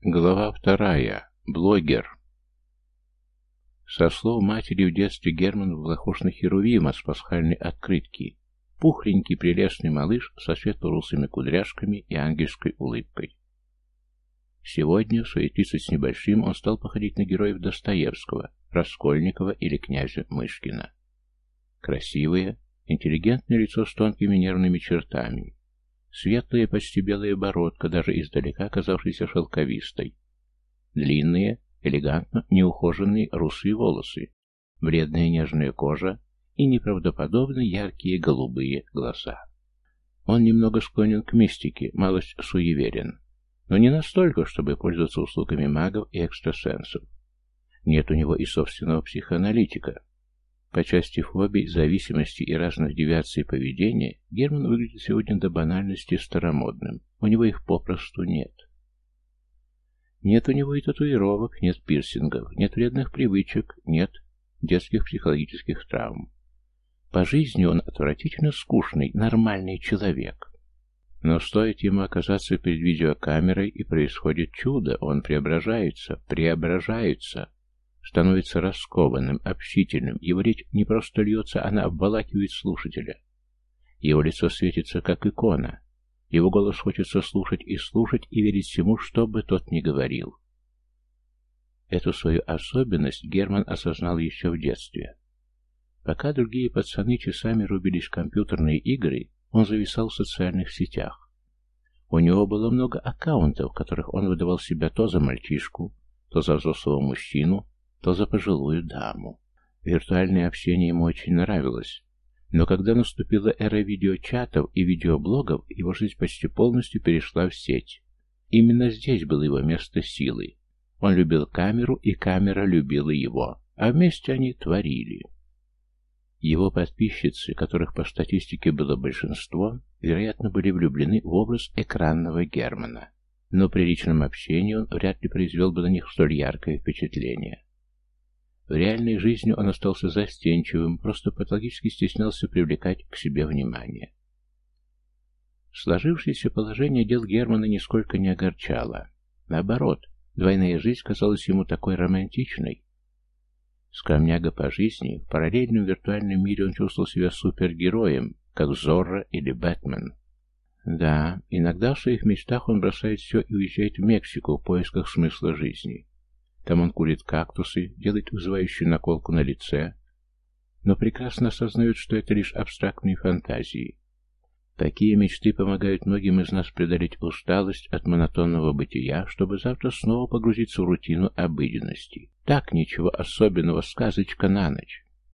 Глава вторая. Блогер. Со слов матери в детстве Герман был похож на Херувима с пасхальной открытки. Пухленький прелестный малыш со светло-русыми кудряшками и ангельской улыбкой. Сегодня, в свои тридцать с небольшим, он стал походить на героев Достоевского, Раскольникова или князя Мышкина. Красивое, интеллигентное лицо с тонкими нервными чертами, Светлая, почти белая бородка, даже издалека казавшаяся шелковистой. Длинные, элегантно неухоженные русые волосы, бледная нежная кожа и неправдоподобно яркие голубые глаза. Он немного склонен к мистике, малость суеверен, но не настолько, чтобы пользоваться услугами магов и экстрасенсов. Нет у него и собственного психоаналитика, по части фобий, зависимости и разных девиаций поведения Герман выглядит сегодня до банальности старомодным. У него их попросту нет. Нет у него и татуировок, нет пирсингов, нет вредных привычек, нет детских психологических травм. По жизни он отвратительно скучный, нормальный человек. Но стоит ему оказаться перед видеокамерой, и происходит чудо, он преображается, преображается становится раскованным, общительным, его речь не просто льется, она обволакивает слушателя. Его лицо светится, как икона. Его голос хочется слушать и слушать и верить всему, что бы тот ни говорил. Эту свою особенность Герман осознал еще в детстве. Пока другие пацаны часами рубились в компьютерные игры, он зависал в социальных сетях. У него было много аккаунтов, в которых он выдавал себя то за мальчишку, то за взрослого мужчину, то за пожилую даму. Виртуальное общение ему очень нравилось. Но когда наступила эра видеочатов и видеоблогов, его жизнь почти полностью перешла в сеть. Именно здесь было его место силы. Он любил камеру, и камера любила его, а вместе они творили. Его подписчицы, которых по статистике было большинство, вероятно, были влюблены в образ экранного Германа. Но при личном общении он вряд ли произвел бы на них столь яркое впечатление. В реальной жизни он остался застенчивым, просто патологически стеснялся привлекать к себе внимание. Сложившееся положение дел Германа нисколько не огорчало. Наоборот, двойная жизнь казалась ему такой романтичной. Скромняга по жизни, в параллельном виртуальном мире он чувствовал себя супергероем, как Зорро или Бэтмен. Да, иногда в своих мечтах он бросает все и уезжает в Мексику в поисках смысла жизни. Там он курит кактусы, делает вызывающую наколку на лице, но прекрасно осознает, что это лишь абстрактные фантазии. Такие мечты помогают многим из нас преодолеть усталость от монотонного бытия, чтобы завтра снова погрузиться в рутину обыденности. Так, ничего особенного, сказочка на ночь.